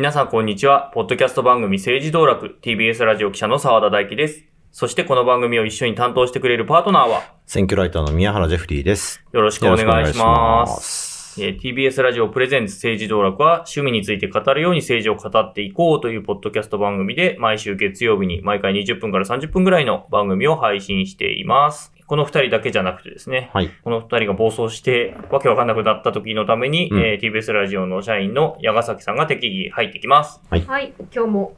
皆さんこんにちは。ポッドキャスト番組政治道楽 TBS ラジオ記者の澤田大樹です。そしてこの番組を一緒に担当してくれるパートナーは、選挙ライターの宮原ジェフリーです。よろしくお願いします。TBS ラジオプレゼンツ政治道楽は趣味について語るように政治を語っていこうというポッドキャスト番組で毎週月曜日に毎回20分から30分ぐらいの番組を配信しています。この二人だけじゃなくてですね、はい。この二人が暴走してわけわかんなくなった時のために、うんえー TBS ラジオの社員の矢ヶ崎さんが適宜入ってきます。はい、今日も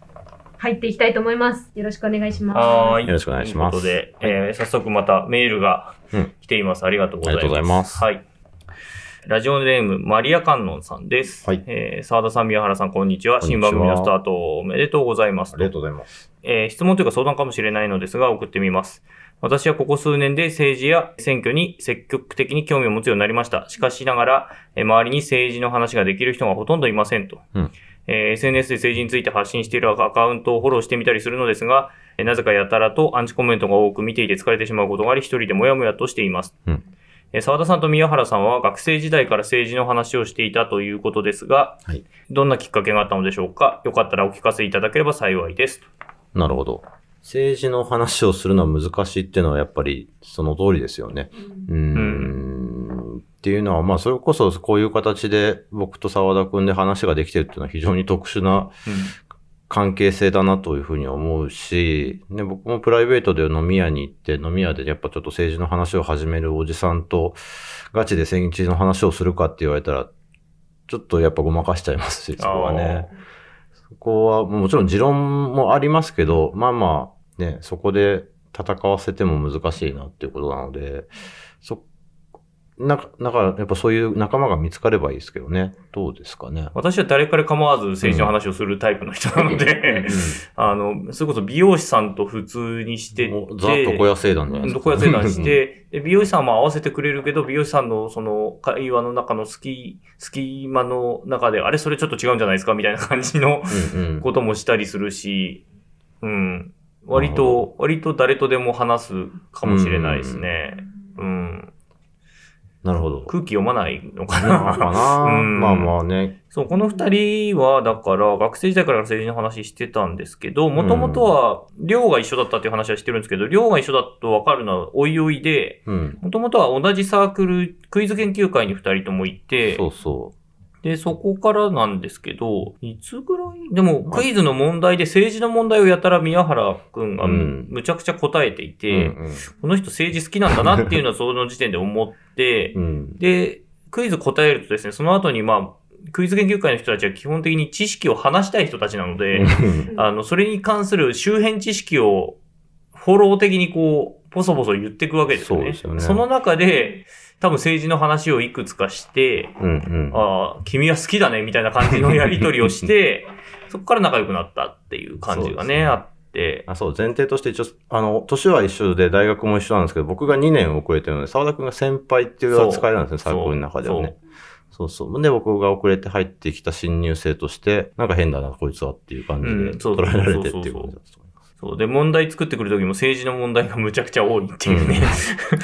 入っていきたいと思います。よろしくお願いします。はーい。よろしくお願いしますということで、えー早速またメールがうん来ています。ありがとうございます。ありがとうございますはい。ラジオネーム、マリア観音さんです。はいえー沢田さん、宮原さん、こんにちは。こんにちは新番組のスタートおめでとうございます。とうございます。えー質問というか相談かもしれないのですが、送ってみます。私はここ数年で政治や選挙に積極的に興味を持つようになりました。しかしながら、えー周りに政治の話ができる人がほとんどいませんと。うんえー SNS で政治について発信しているアカウントをフォローしてみたりするのですが、えーなぜかやたらとアンチコメントが多く見ていて疲れてしまうことがあり、一人でもやもやとしています。うんえー沢田さんと宮原さんは学生時代から政治の話をしていたということですが、はいどんなきっかけがあったのでしょうか？よかったらお聞かせいただければ幸いです。なるほど。政治の話をするのは難しいっていうのはやっぱりその通りですよね。うーん。っていうのは、まあ、それこそこういう形で僕と沢田くんで話ができてるっていうのは非常に特殊な関係性だなというふうに思うし、ね、僕もプライベートで飲み屋に行って、飲み屋でやっぱちょっと政治の話を始めるおじさんと、ガチで政治の話をするかって言われたら、ちょっとやっぱごまかしちゃいますし、そこはね。そこはもちろん持論もありますけど、まあまあ、ね、そこで戦わせても難しいなっていうことなので、そ、なんか、なんかやっぱそういう仲間が見つかればいいですけどね。どうですかね。私は誰から構わず政治の話をするタイプの人なので、あの、それこそ美容師さんと普通にしてて、もうザ・床屋聖団じゃないですか。床屋生団して、で美容師さんも合わせてくれるけど、美容師さんのその会話の中の隙、隙間の中で、あれそれちょっと違うんじゃないですかみたいな感じのうんうん。こともしたりするし、うん。割と、割と誰とでも話すかもしれないですね。うん。なるほど。空気読まないのかな。かな、うんまあまあね。そう、この二人は、だから、学生時代から政治の話してたんですけど、もともとは、寮が一緒だったっていう話はしてるんですけど、寮が一緒だとわかるのは、おいおいで、うん。もともとは同じサークル、クイズ研究会に二人とも行って、そうそで、そこからなんですけど、いつぐらいでも、クイズの問題で政治の問題をやたら宮原くんがむ,、ちゃくちゃ答えていうて、んこの人政治好きなんだなっていうのはその時点で思って、うん。うん。で、クイズ答えるとですね、その後にまあ、クイズ研究会の人たちは基本的に知識を話したい人たちなので、あの、それに関する周辺知識をフォロー的にこう、ポソポソ言っていくわけですよね。そうですよねその中で、多分政治の話をいくつかして、うんうん。ああ、君は好きだね、みたいな感じのやりとりをして、そこから仲良くなったっていう感じがね、ねあって。あそう、前提として一応、あの、年は一緒で大学も一緒なんですけど、僕が2年遅れてるので、沢田くんが先輩っていう扱いなんですね、サークルの中ではね。そうそう。で、僕が遅れて入ってきた新入生として、なんか変だな、こいつはっていう感じで捉えられてっていう感じだった。そう。で、問題作ってくる時も政治の問題がむちゃくちゃ多いっていうね。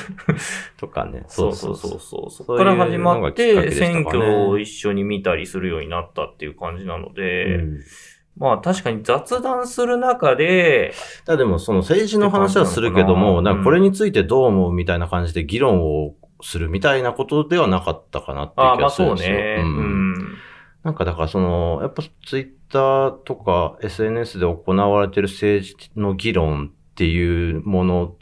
とかね。そうそうそうそう。そこから始まって、選挙を一緒に見たりするようになったっていう感じなので、うんまあ確かに雑談する中で、だでもその政治の話はするけども、うんなんかこれについてどう思うみたいな感じで議論をするみたいなことではなかったかなっていうああ、気まあそうがするんですよ。ね。ううんん。なんかだからその、やっぱツイッターとか SNS で行われてる政治の議論っていうもの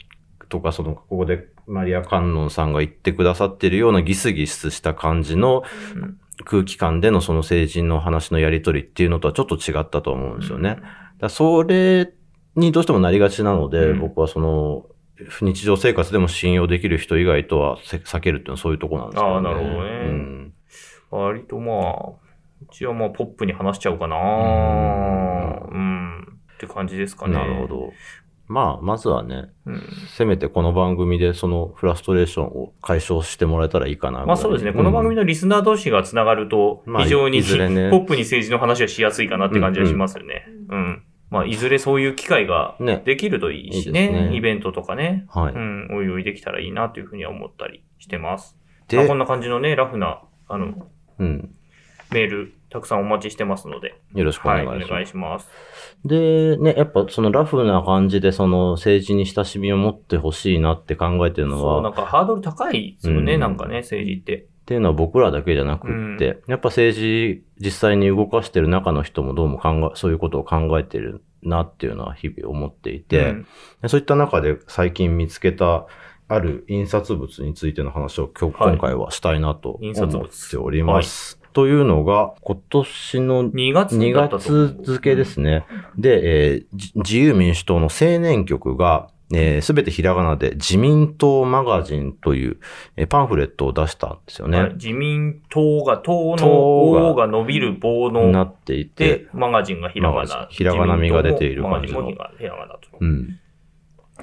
とか、その、ここでマリア・カンノンさんが言ってくださってるようなギスギスした感じのうん。空気感でのその政治の話のやりとりっていうのとはちょっと違ったと思うんですよね。だそれにどうしてもなりがちなので、うん。僕はその、日常生活でも信用できる人以外とはせ避けるっていうのはそういうとこなんですよね。ああなるほどね。うん。割とまあ、うちはまあポップに話しちゃうかなううん。って感じですかね。なるほ。ど。まあ、まずはね、うん。せめてこの番組でそのフラストレーションを解消してもらえたらいいかな。まあそうですね。この番組の、のリスナー同士がつながると、まあ非常にいずれねポップに政治の話はしやすいかなって感じがしますよね。うん。まあ、いずれそういう機会がね。できるといいしいいですね。ねイベントとかね。はい。うん。おいおいできたらいいなというふうには思ったりしてます。でまあ、こんな感じのね、ラフな、あの、うん。メールたくさんお待ちしてますので、よろしくおはい、お願いします。願いします。で、ね、やっぱそのラフな感じでその政治に親しみを持ってほしいなって考えてるのそう、なは、んかハードル高いですよね、うんなんかね、政治って。っていうのは僕らだけじゃなくって、やっぱ政治実際に動かしてる中の人もどうも考え、そういうことを考えてるなっていうのは日々思っていて、うんでそういった中で最近見つけたある印刷物についての話を今日、はい今回はしたいなと印刷物思っております。というのが、今年の2月2だったと思う月付ですね。で、えーじ自由民主党の青年局が、す、べ、てひらがなで自民党マガジンという、えーパンフレットを出したんですよね。はい自民党が、党の王が伸びる棒の、なっていてで、、マガジンがひらがな。ひらがなみが出ているマガ感じのジンもひらがなと。うん。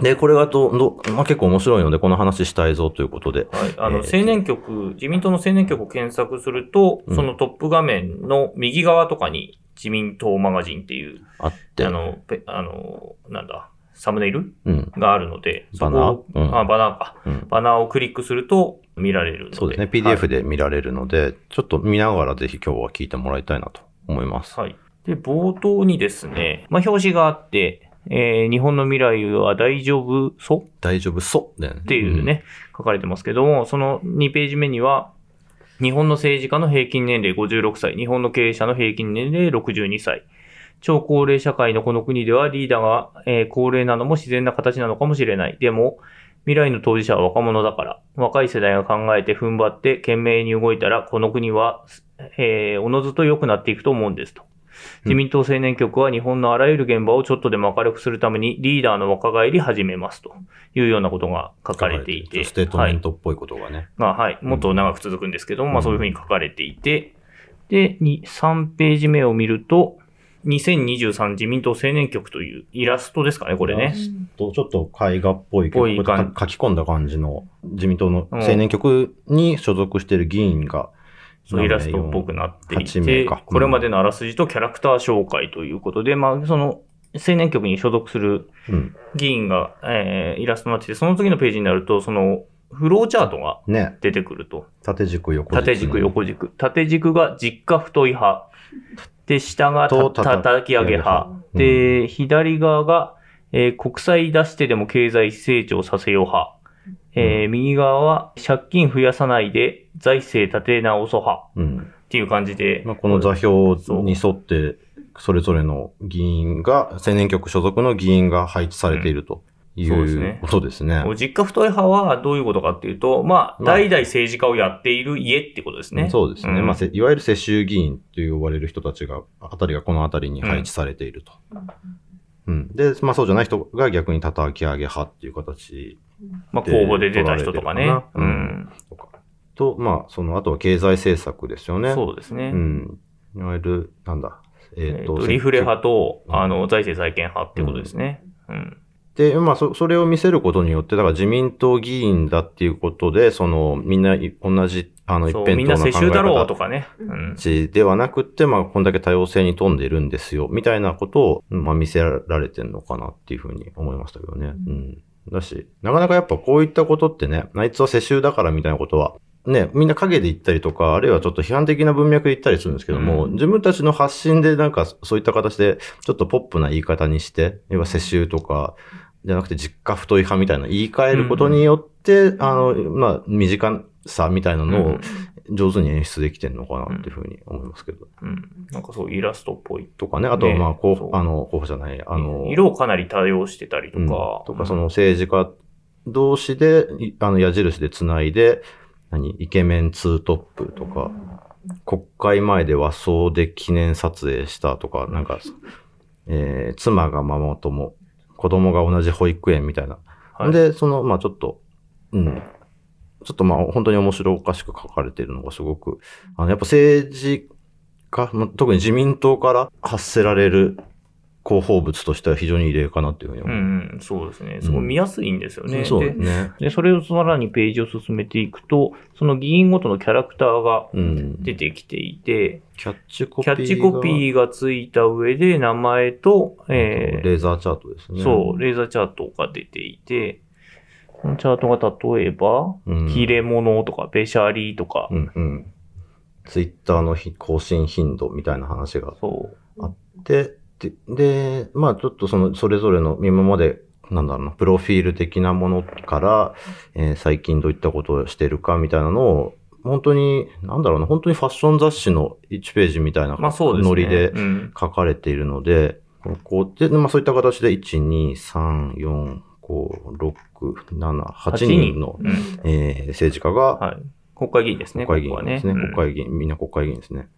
で、これがど、ど、まあ、結構面白いので、この話したいぞということで、はい。あの、えー青年局、自民党の青年局を検索すると、うんそのトップ画面の右側とかに、自民党マガジンっていう、あって、あの、ペあの、なんだ、サムネイルうん。があるので、バナー？うんあ、バナーか。うん。バナーをクリックすると見られるので。そうですね。はい PDF で見られるので、ちょっと見ながらぜひ今日は聞いてもらいたいなと思います。はい。で、冒頭にですね、まあ、表紙があって、えー日本の未来は大丈夫そう？大丈夫そうだよね。っていうね、書かれてますけども、その2ページ目には、日本の政治家の平均年齢56歳、日本の経営者の平均年齢62歳。超高齢社会のこの国ではリーダーが、えー高齢なのも自然な形なのかもしれない。でも、未来の当事者は若者だから、若い世代が考えて踏ん張って懸命に動いたら、この国は、えーおのずと良くなっていくと思うんですと。自民党青年局は日本のあらゆる現場をちょっとでも明るくするためにリーダーの若返り始めますというようなことが書かれていて、ステートメントっぽいことがね。まあはい。もっと長く続くんですけども、うん。まあそういうふうに書かれていて、で、に3ページ目を見ると、2023自民党青年局というイラストですかね、これね。とちょっと絵画っぽいぽいこう感書き込んだ感じの自民党の青年局に所属している議員が、そうイラストっぽくなってい8名てか、これまでのあらすじとキャラクター紹介ということで、まあその青年局に所属するうん。議員が、えーイラストになってて、その次のページになると、そのフローチャートがね。出てくると。縦軸横軸。縦軸、横軸。縦軸が実家太い派。で、下がたとたき上げ派。うんで、左側が、えー国債出してでも経済成長させよう派。えー右側は借金増やさないで財政立て直そう派。うん。っていう感じで。まあ、この座標に沿って、それぞれの議員が、青年局所属の議員が配置されているといそうことですね。実家太い派はどういうことかっていうと、まあ、まあ代々政治家をやっている家ってことですね。そうですね。うんまあ、せいわゆる世襲議員と呼ばれる人たちが、あたりがこの辺りに配置されていると。うん。で、まあそうじゃない人が逆に叩き上げ派っていう形まあ、公募で出た人とかね。うん。とか。と、まあ、その、あとは経済政策ですよね。そうですね。うん。いわゆる、なんだ。えっ、と、えーとリフレ派と、うんあの、財政再建派っていうことですね。うん。で、まあ、そ、それを見せることによって、だから自民党議員だっていうことで、その、みんない同じ、あの、一辺みんな倒な考え世襲だろう方とかね。うん。ではなくって、まあ、こんだけ多様性に富んでるんですよ、みたいなことを、まあ、見せられてるのかなっていうふうに思いましたけどね。うん。だし、なかなかやっぱこういったことってね、あいつは世襲だからみたいなことは、ね、みんな影で言ったりとか、あるいはちょっと批判的な文脈で言ったりするんですけども、うん自分たちの発信でなんかそういった形で、ちょっとポップな言い方にして、要は世襲とか、じゃなくて実家太い派みたいな言い換えることによって、あの、まあ、短さみたいなのを上手に演出できてるのかなっていうふうに思いますけど。うん。なんかそう、イラストっぽい。とかね、あとはまあ、候補、あの、候補じゃない、あの、色をかなり多用してたりとうんか。とか、その政治家同士で、いあの、矢印でつないで、何、イケメンツートップとか、国会前で和装で記念撮影したとか、なんか、えー妻がママ友、子供が同じ保育園みたいな。はいで、その、まあちょっと、うん。ちょっとまあ本当に面白おかしく書かれているのがすごく、あの、やっぱ政治家、まあ特に自民党から発せられる広報物としては非常に異例かなっていうふうにう思う。んうん、そうですね。すごい見やすいんですよね。そうでですね。で、それをさらにページを進めていくと、その議員ごとのキャラクターがうん。出てきていて、キャッチコピーが。キャッチコピーがついた上で名前と、えーレーザーチャートですね。そう、レーザーチャートが出ていて、このチャートが例えば、うん。切れ物とか、べしゃりとか、うんうん。ツイッターのひ更新頻度みたいな話がそう。で、で、で、まあちょっとその、それぞれの今まで、なんだろうな、プロフィール的なものから、えー最近どういったことをしてるかみたいなのを、本当に、なんだろうな、本当にファッション雑誌の1ページみたいな。ノリでうん。書かれているので、こうで、まあそういった形で、1、2、3、4、5、6、7、8人の、うん。えー政治家が、はい。国会議員ですね、国会議。員ですね。うん国会議員、みんな国会議員ですね。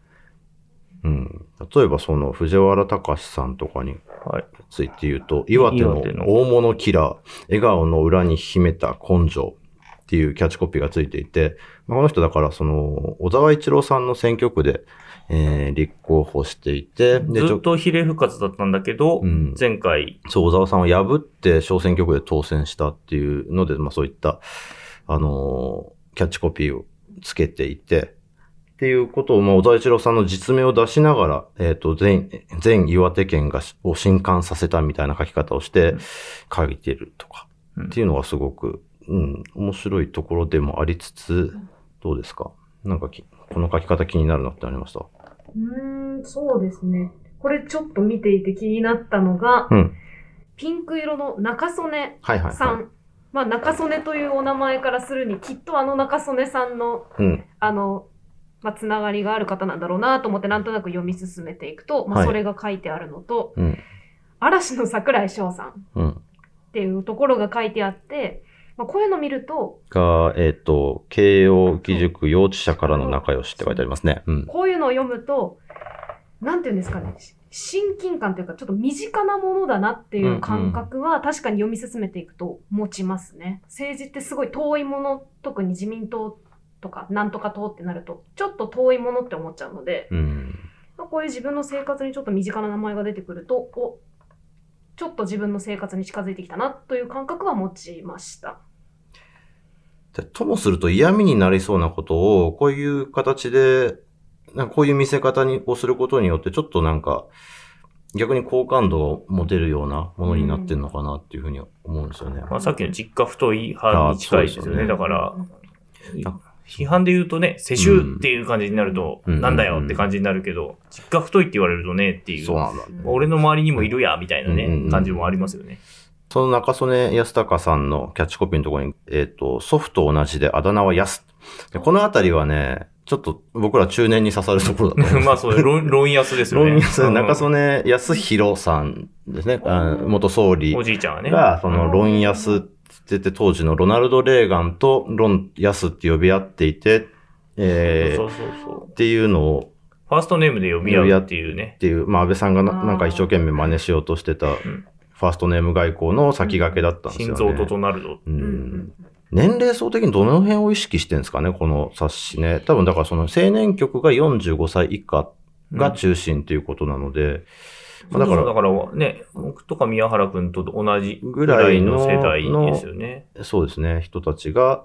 うん。例えばその藤原隆さんとかにはい。ついて言うと、岩手の岩手の大物キラー、笑顔の裏に秘めた根性っていうキャッチコピーがついていて、まあ、この人だからその、小沢一郎さんの選挙区で、えー立候補していて、で、ずっと比例復活だったんだけど、うん前回、そう、小沢さんを破って小選挙区で当選したっていうので、まあそういった、あのーキャッチコピーをつけていて、っていうことを、まあ、小沢一郎さんの実名を出しながら、えっ、と、全、全岩手県が、を震撼させたみたいな書き方をして書いてるとか、うんっていうのがすごく、うん、面白いところでもありつつ、どうですか？なんかき、この書き方気になるなってありました？うーん、そうですね。これちょっと見ていて気になったのが、うん。ピンク色の中曽根はいはい、はい。さん。まあ、中曽根というお名前からするに、きっとあの中曽根さんの、うん。あの、まあ、つながりがある方なんだろうなと思って、なんとなく読み進めていくと、まあ、はいそれが書いてあるのと、うん。嵐の桜井翔さんっうん。ていうところが書いてあって、まあ、こういうの見ると、が、えっ、と、慶応義塾幼稚舎からの仲良しって書いてありますね。うん。こういうのを読むと、なんていうんですかね、し親近感というか、ちょっと身近なものだなっていう感覚は、確かに読み進めていくと持ちますね。政治ってすごい遠いもの、特に自民党とか、なんとか党ってなると、ちょっと遠いものって思っちゃうので、うん。まあこういう自分の生活にちょっと身近な名前が出てくると、おちょっと自分の生活に近づいてきたなという感覚は持ちました。でともすると嫌味になりそうなことを、こういう形で、なんかこういう見せ方にをすることによって、ちょっとなんか、逆に好感度を持てるようなものになってるのかなっていうふうに思うんですよね。まあ、さっきの実家太い派に近いですよね。ねだから批判で言うとね、世襲っていう感じになると、うんなんだよって感じになるけど、実家太いって言われるとねっていう、そうなんだ。俺の周りにもいるや、みたいなね、感じもありますよね。その中曽根康隆さんのキャッチコピーのところに、えっ、と、祖父と同じであだ名は安。でこのあたりはね、ちょっと僕ら中年に刺さるところだと思います。まあそう、論論安ですよね。論安うん中曽根康弘さんですね。あ元総理おじいちゃんはね。が、その、論安って言って当時のロナルド・レーガンと論安って呼び合っていて、えー、そうそうそう。っていうのを、ファーストネームで呼び合うっていうねっ。ていう、まあ安倍さんがなんか一生懸命真似しようとしてた、ファーストネーム外交の先駆けだったんですよね。心臓とドナルド。ううんん。年齢層的にどの辺を意識してるんですかね、この冊子ね。多分だからその青年局が45歳以下が中心ということなので、まあだからだからね、僕とか宮原くんと同じぐぐらいのの世代ですよね。そうですね、人たちが、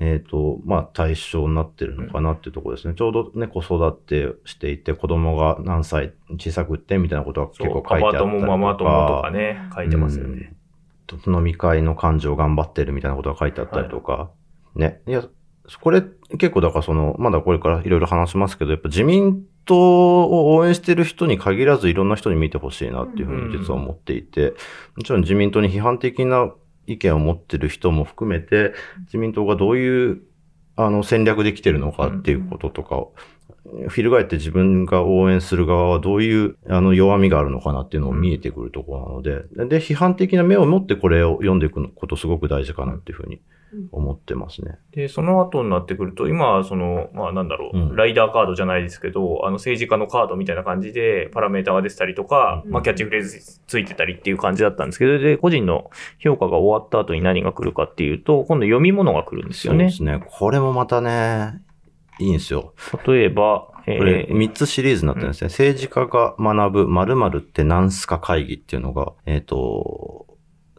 えっ、と、まあ、対象になってるのかなっていうところですね。ちょうどね、子育てしていて、子供が何歳小さくってみたいなことは結構書いてあったりとか。パパ友、ママ友とかね、書いてますよね。うん。飲み会の感情頑張ってるみたいなことが書いてあったりとか。ね。いや、これ結構だからその、まだこれからいろいろ話しますけど、やっぱ自民党を応援してる人に限らずいろんな人に見てほしいなっていうふうに実は思っていて、もちろん自民党に批判的な意見を持ってる人も含めて、自民党がどういうあの戦略できてるのかっていうこととかを、翻って自分が応援する側はどういうあの弱みがあるのかなっていうのを見えてくるところなので、で、批判的な目を持ってこれを読んでいくことすごく大事かなっていうふうに思ってますね。で、その後になってくると、今はその、まあなんだろう、うんライダーカードじゃないですけど、あの政治家のカードみたいな感じでパラメータが出てたりとか、うんまあキャッチフレーズついてたりっていう感じだったんですけど、で、個人の評価が終わった後に何が来るかっていうと、今度読み物が来るんですよねそうで。すね。これもまたね、いいんですよ。例えば、えこれー3つシリーズになってるんですね。政治家が学ぶ〇〇って何すか会議っていうのが、えっ、と、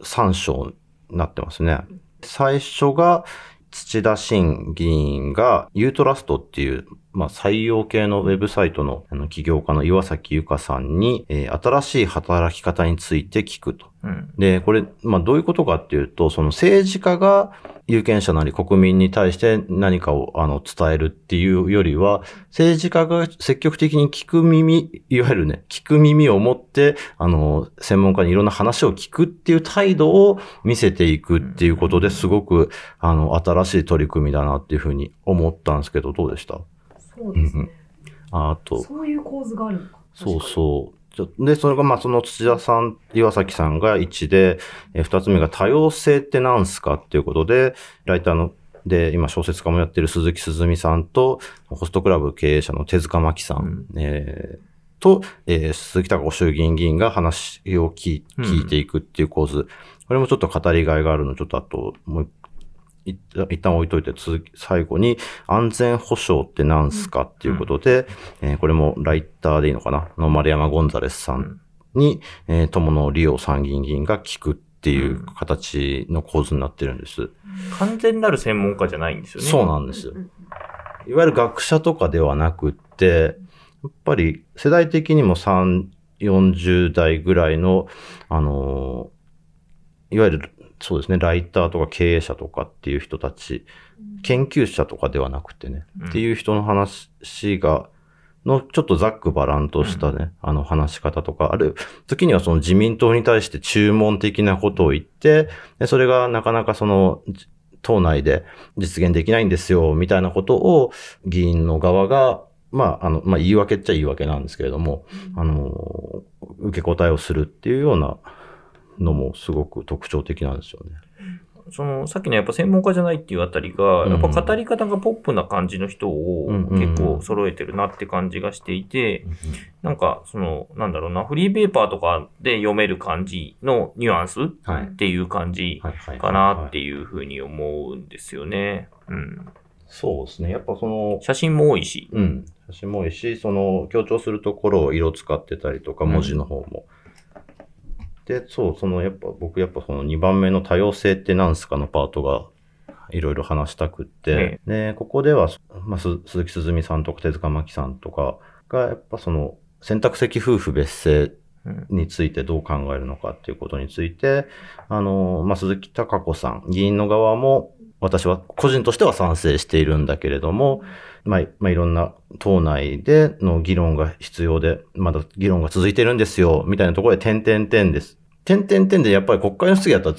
3章になってますね。最初が土田新議員がユートラストっていうまあ、採用系のウェブサイトのあの起業家の岩崎由香さんに、えー新しい働き方について聞くと。うん。で、これ、まあ、どういうことかっていうと、その政治家が有権者なり国民に対して何かをあの伝えるっていうよりは、政治家が積極的に聞く耳、いわゆるね、聞く耳を持って、あの、専門家にいろんな話を聞くっていう態度を見せていくっていうことですごく、あの、新しい取り組みだなっていうふうに思ったんですけど、どうでした？そうですね。ああと、そういう構図があるのか。そうそう。で、それがまあその土田さん、岩崎さんが1で、えー二つ目が多様性って何すかっていうことで、ライターの、で、今小説家もやってる鈴木すずみさんと、ホストクラブ経営者の手塚真紀さん、えーと、えー鈴木孝子衆議院議員が話を聞聞いていくっていう構図。これもちょっと語りがいがあるの、ちょっとあと、もう一一旦置いといて、続き、最後に、安全保障って何すかっていうことで、えーこれもライターでいいのかな？の丸山ゴンザレスさんに、えー友野利夫参議院議員が聞くっていう形の構図になってるんです。完全なる専門家じゃないんですよね。そうなんです。いわゆる学者とかではなくって、やっぱり世代的にも3、40代ぐらいの、あのーいわゆる、そうですね、ライターとか経営者とかっていう人たち、研究者とかではなくてね、うん。っていう人の話が、の、ちょっとざっくばらんとしたね、あの話し方とか、ある時にはその自民党に対して注文的なことを言って、でそれがなかなかその、じ党内で実現できないんですよ、みたいなことを議員の側が、まあ、あの、まあ、言い訳っちゃ言い訳なんですけれども、あの、受け答えをするっていうようなのもすごく特徴的なんですよね。その、さっきのやっぱ専門家じゃないっていうあたりが、うんやっぱ語り方がポップな感じの人をうんうんうん結構揃えてるなって感じがしていて、なんか、その、なんだろうな、フリーペーパーとかで読める感じのニュアンスっはい。ていう感じかなっていう。ふうに思うんですよね。うん。そうですね。やっぱその、写真も多いし。うん。写真も多いし、その、強調するところを色使ってたりとか、うん文字の方も。で、そう、その、やっぱ僕やっぱその2番目の多様性って何すかのパートが、いろいろ話したくって、で、ここでは、まあ、す鈴木すずみさんとか手塚真紀さんとかが、やっぱその、選択的夫婦別姓うん。についてどう考えるのかっていうことについて、あの、まあ、鈴木貴子さん、議員の側も、私は個人としては賛成しているんだけれども、まあ、まあ、いろんな党内での議論が必要で、まだ議論が続いてるんですよ、みたいなところで点々点です。点々点でやっぱり国会の質疑だったら、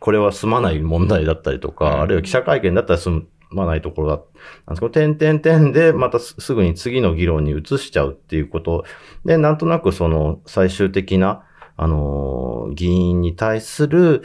これは済まない問題だったりとか、うんあるいは記者会見だったら済まないところだ。なんですけど、点々点でまたすすぐに次の議論に移しちゃうっていうことで、なんとなくその最終的な、あのー議員に対する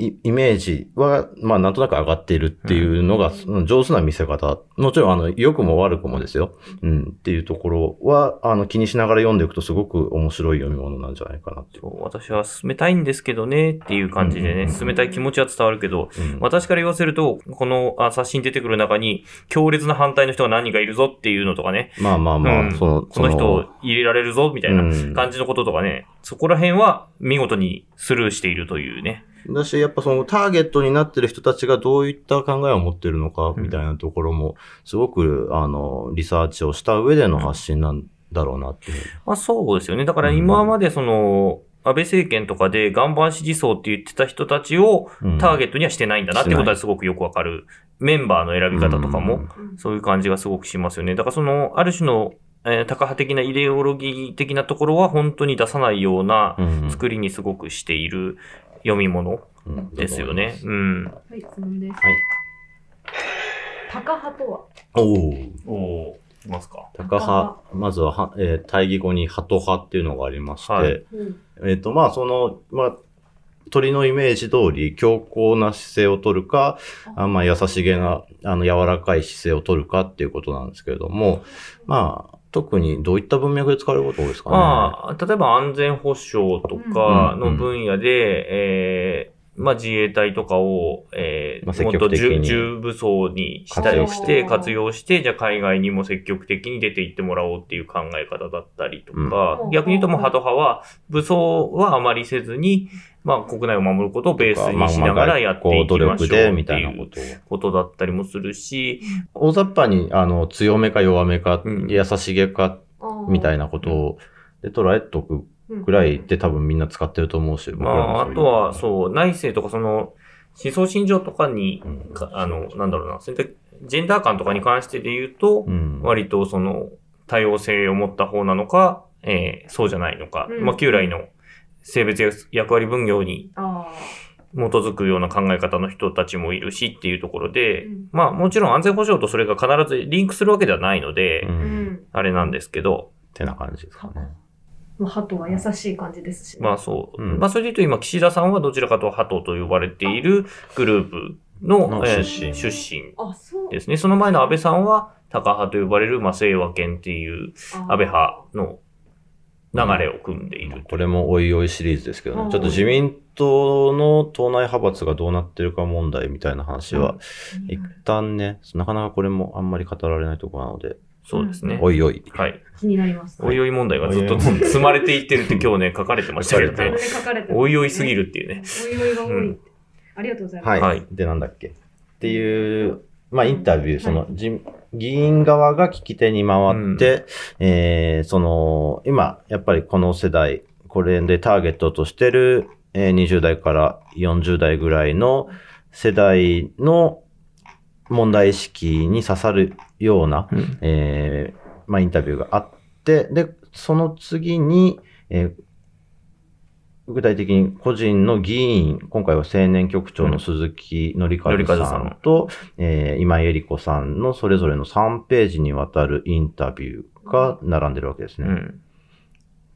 イイメージは、まあなんとなく上がっているっていうのが、うん。上手な見せ方。もちろん、あの、良くも悪くもですよ。うん、っていうところは、あの、気にしながら読んでいくとすごく面白い読み物なんじゃないかなって私は進めたいんですけどねっていう感じでね、うんうんうん。進めたい気持ちは伝わるけど、うん。私から言わせると、このあ冊子に出てくる中に、強烈な反対の人が何人かいるぞっていうのとかね、まあまあまあ、うん。その、この人を入れられるぞみたいなうん。感じのこととかね、そこら辺は見事にスルーしているというね。だし、やっぱそのターゲットになってる人たちがどういった考えを持ってるのか、うんみたいなところも、すごく、あの、リサーチをした上での発信なんだろうなっていう。まあそうですよね。だから今までその、安倍政権とかで岩盤支持層って言ってた人たちをうんターゲットにはしてないんだなってことはすごくよくわかる。メンバーの選び方とかも、そういう感じがすごくしますよね。だからその、ある種の、えー、タカ派的なイデオロギー的なところは本当に出さないような作りにすごくしている読み物うんですよね。うん。はい、質問です。はい。タカ派とは？おお。おおいますか？高派、まずはは、えー対義語に鳩派っていうのがありまして、はいえっ、と、まあ、その、まあ、鳥のイメージ通り強硬な姿勢を取るか、あまあ、優しげな、あの、柔らかい姿勢を取るかっていうことなんですけれども、まあ、特にどういった文脈で使われることが多いですかね？まあ、例えば安全保障とかの分野で、えーまあ自衛隊とかを、えー、まあ積もっと重重武装にしたりして、活用して、じゃあ海外にも積極的に出て行ってもらおうっていう考え方だったりとか、うん。逆に言うともうハト派は、武装はあまりせずに、まあ国内を守ることをベースにしながらやっていきましょう努力で、みっていうたいなことだったりもするし、大雑把に、あの、強めか弱めか、うん。優しげか、みたいななことを、で、捉えとくぐらいで多分みんな使ってると思うし、僕まあ、あとは、そう、内政とかその、思想信条とかに、うん。かあの、なんだろうな、選択ジェンダー感とかに関してで言うと、うん。割とその、多様性を持った方なのか、えーそうじゃないのか、うん。まあ、旧来の性別や役割分業にあ基づくような考え方の人たちもいるしっていうところで、うん。まあ、もちろん安全保障とそれが必ずリンクするわけではないので。あれなんですけど、ってな感じですかね。まあ、ハトは優しい感じですしね。まあそう。うんまあそれで言うと今、岸田さんはどちらかとハトと呼ばれているグループののえー出身出身あ、そう。ですね。その前の安倍さんは、タカ派と呼ばれる、まあ、清和県っていう安倍派の流れを組んでいる。これもおいおいシリーズですけどね、うんちょっと自民党の党内派閥がどうなってるか問題みたいな話は、一旦ね、なかなかこれもあんまり語られないところなので、そうですね。おいおい。はい。気になります。おいおい問題がずっと積まれていってるって今日ね、書かれてましたけどねおいおいすぎるっていうね。おいおいが多いって。ありがとうございます。はい。はいで、なんだっけ？っていう、まあ、インタビュー、その、じ議員側が聞き手に回って、えーその、今、やっぱりこの世代、これでターゲットとしてる、えー20代から40代ぐらいの世代の問題意識に刺さるような、うんえーまあ、インタビューがあって、で、その次に、えー具体的に個人の議員、今回は青年局長の鈴木紀和紀和ささんんと、えー今井絵理子さんのそれぞれの3ページにわたるインタビューが並んでるわけですね。うん。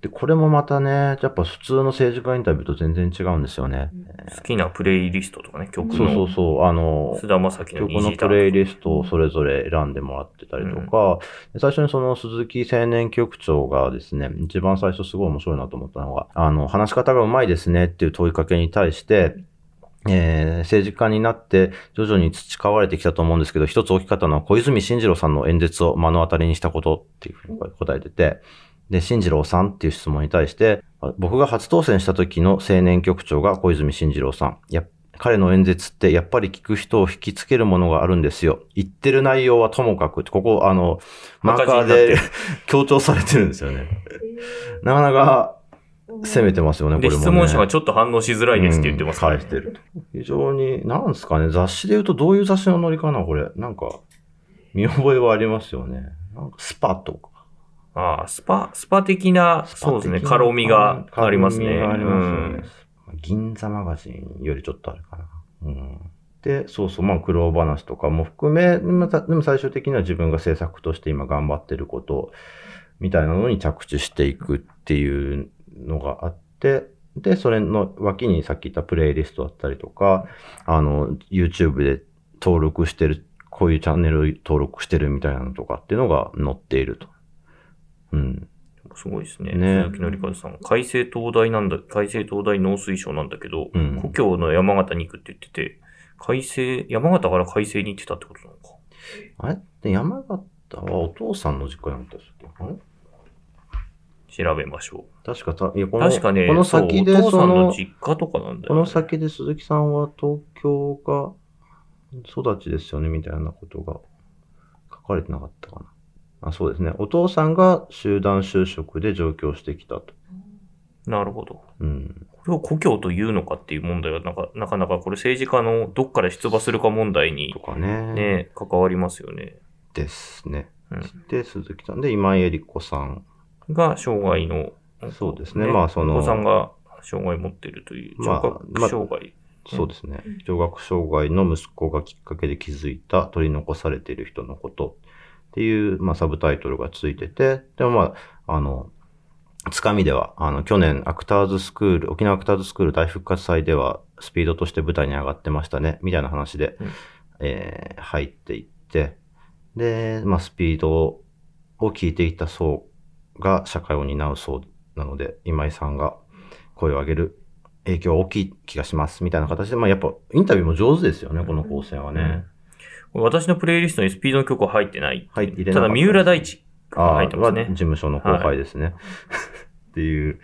で、これもまたね、やっぱ普通の政治家インタビューと全然違うんですよね。好きなプレイリストとかね、曲そうそうのそう、あの、菅田将暉の曲のプレイリストをそれぞれ選んでもらってたりとか、で最初にその鈴木青年局長がですね、一番最初すごい面白いなと思ったのが、あの、話し方がうまいですねっていう問いかけに対して、えー政治家になって徐々に培われてきたと思うんですけど、一つ大きかったのは小泉進次郎さんの演説を目の当たりにしたことっていうふうに答えてて、で、進次郎さんっていう質問に対して、あ僕が初当選した時の青年局長が小泉進次郎さん。や彼の演説ってやっぱり聞く人を引きつけるものがあるんですよ。言ってる内容はともかくここ、あの、マーカーで 強調されてるんですよね。なかなか攻めてますよね、こで、れも、ね。質問者がちょっと反応しづらいですって言ってますからねうしてると。非常に、なんですかね、雑誌で言うとどういう雑誌のノリかな、これ。なんか、見覚えはありますよね。なんか SPA とか。ああ、 SPA、SPA 的な、そうですね、軽みがありますね。ありますよねうん。銀座マガジンよりちょっとあるかな。うん。で、そうそう、まあ、苦労話とかも含め、またでも最終的には自分が制作として今頑張ってること、みたいなのに着地していくっていうのがあって、で、それの脇にさっき言ったプレイリストだったりとか、あの、YouTube で登録してる、こういうチャンネル登録してるみたいなのとかっていうのが載っていると。うん。すごいですね。ね鈴木紀和さん。海星東大なんだ、海星東大農水省なんだけど、うん故郷の山形に行くって言ってて、海星、山形から海星に行ってたってことなのか？あれ？って山形はお父さんの実家なんだっけ？あれ？調べましょ確かた、いや、こう。の、確かね、この先でそうお父さんの実家とかなんだこよ、ね。の先で鈴木さんは東京が育ちですよね、みたいなことが書かれてなかったかな。あそうですね。お父さんが集団就職で上京してきたと。なるほど。うん。これを故郷というのかっていう問題はなかなかなかこれ政治家のどっから出馬するか問題にとかね。ね、関わりますよね。ですね。うんで、鈴木さん。で、今井絵理子さん。が障害の、そうですねまあそのお子さんが障害を持っているという、まあ聴覚障害。そうですね。聴覚障害の息子がきっかけで気づいた取り残されている人のことっていう、まあ、サブタイトルがついてて、でもまあ、あの、つかみでは、あの、去年、アクターズスクール、沖縄アクターズスクール大復活祭では、スピードとして舞台に上がってましたね、みたいな話で、うんえー入っていって、で、まあ、スピードを聞いていた層が社会を担う層なので、今井さんが声を上げる影響大きい気がしますみたいな形で、まあやっぱインタビューも上手ですよね、この構成はね。私のプレイリストにスピードの曲は入ってない。はい、入ったただ、三浦大知が入ってますね事。務所の後輩ですね。っていう。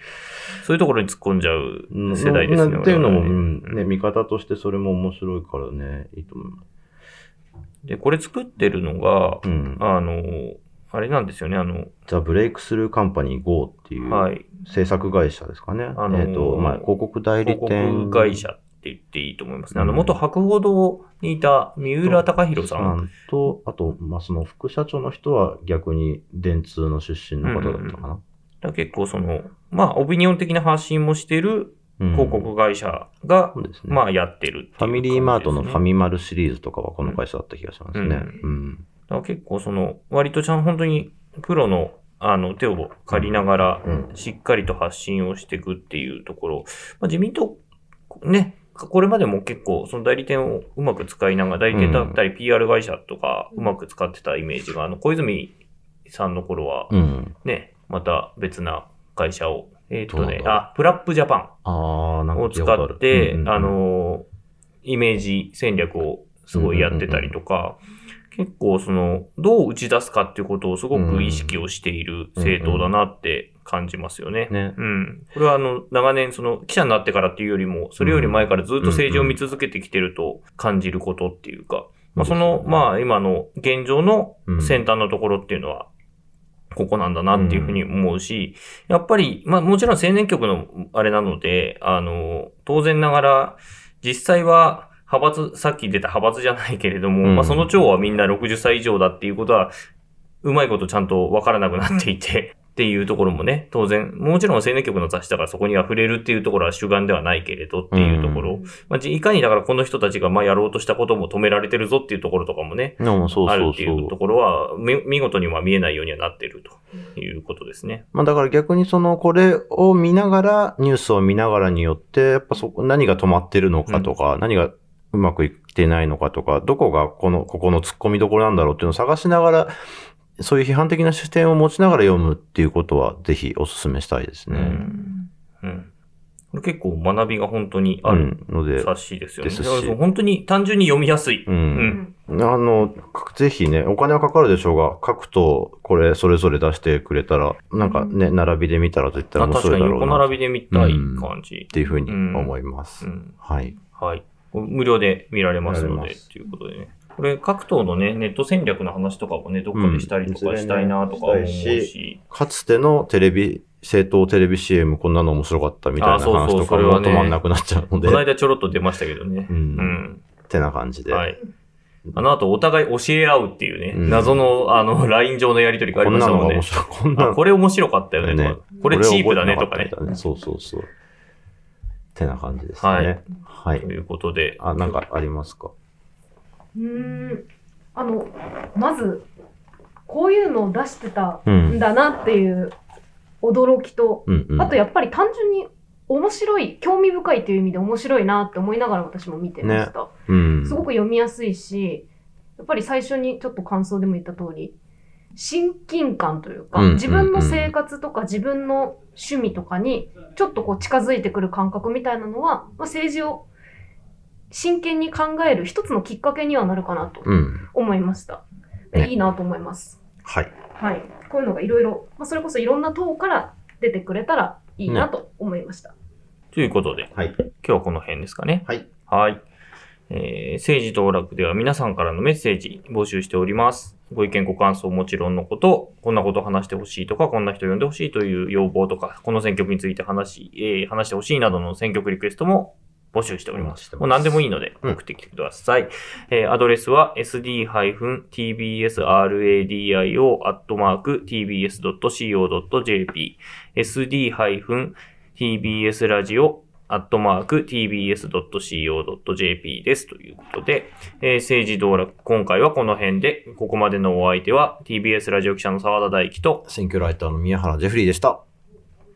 そういうところに突っ込んじゃう世代ですね。なっていうのも、我うん、ね、見方としてそれも面白いからね、いいと思います。で、これ作ってるのが、うん。あの、あれなんですよね、あの、ザ・ブレイクスルーカンパニー GO っていうはい。制作会社ですかね。あのーえっ、と、まあ、広告代理広店。告会社って言っていいと思いますね。あの、うん元博報堂にいた三浦貴弘ささん。んと、あと、まあ、その副社長の人は逆に電通の出身の方だったかな。だ結構その、まあ、オピニオン的な発信もしてるうん広告会社が、そうですね。まあ、やってるっていうファミリーマートのファミミマルシリーズとかはこの会社だった気がしますね。ううん。だから結構その、割とちゃん、本当にプロの、あの、手を借りながら、うん。しっかりと発信をしていくっていうところ、まあ、自民党、ね、これまでも結構、その代理店をうまく使いながら、代理店だったり PR 会社とかうまく使ってたイメージが、あの、小泉さんの頃は、うん。ね、また別な会社を、えっ、とねあ、プラップジャパンを使って、あの、イメージ戦略をすごいやってたりとか、結構その、どう打ち出すかっていうことをすごく意識をしている政党だなって感じますよね。ね。うん。これはあの、長年その記者になってからっていうよりも、それより前からずっと政治を見続けてきてると感じることっていうか、まあその、まあ今の現状の先端のところっていうのは、ここなんだなっていうふうに思うし、やっぱり、まあもちろん青年局のあれなので、あの、当然ながら、実際は派閥、さっき出た派閥じゃないけれども、うんまあその長はみんな60歳以上だっていうことは、うまいことちゃんとわからなくなっていて、っていうところもね、当然、もちろん青年局の雑誌だからそこには触れるっていうところは主眼ではないけれどっていうところ、まあ、じいかにだからこの人たちがまあやろうとしたことも止められてるぞっていうところとかもね、でもそうあそうそうるっていうと。ころは、み見事には見えないようにはなっているということですね。まあだから逆にその、これを見ながら、ニュースを見ながらによって、やっぱそこ、何が止まってるのかとか、何がうまくいってないのかとか、どこがこの、ここの突っ込みどころなんだろうっていうのを探しながら、そういう批判的な視点を持ちながら読むっていうことは、ぜひお勧めしたいですうね。ん。うん。これ結構学びが本当にあるうん。ので、冊子ですよね。ですし本当に単純に読みやすい。う。うんん。あの、ぜひね、お金はかかるでしょうが、書くと、これ、それぞれ出してくれたら、なんかね、並びで見たら絶対面白いだろうな。っ横並びで見たい感じ。ていうふうに思います。うん。はい。はい。無料で見られますので、ということでね。これ、各党のね、ネット戦略の話とかもね、どっかでしたりとうんかしたいなとか思うし。かつてのテレビ、政党テレビ CM こんなの面白かったみたいな話とかは止まんなくなっちゃうので、この間ちょろっと出ましたけどね。う。うんん。ってな感じで。はい。あの後、お互い教え合うっていうね、うん謎の、あの、ライン上のやりとりがありましたもんね。こんなこれ面白かったよね。これチープだねとかねそうそうそう。ってな感じですはいね。はい。ということで。あ、なんかありますか？うーん。あの、まず、こういうのを出してたうんんだなっていう驚きと、うんうん。あとやっぱり単純に面白い、興味深いという意味で面白いなって思いながら私も見てました。うん。すごく読みやすいし、やっぱり最初にちょっと感想でも言った通り、親近感というか、自分の生活とか自分の趣味とかにちょっとこう近づいてくる感覚みたいなのは、まあ、政治を真剣に考える一つのきっかけにはなるかなとうん。思いました。ねいいなと思います。はい。はい。こういうのがいろいろ、まあ、それこそいろんな党から出てくれたらいいなと思いました。ということで、はい。今日はこの辺ですかね。はい。はい。えー、政治道楽では皆さんからのメッセージ募集しております。ご意見ご感想もちろんのこと、こんなこと話してほしいとか、こんな人呼んでほしいという要望とか、この選挙区について話し、えー話してほしいなどの選挙区リクエストも募集しております。もう何でもいいのでうん送ってきてください。えーアドレスは sd-tbsradio.tbs.co.jp sd-tbsradio アットマーク tbs.co.jp です。ということで、えー政治道楽、今回はこの辺で、ここまでのお相手は TBS ラジオ記者の澤田大樹と、選挙ライターの宮原ジェフリーでした。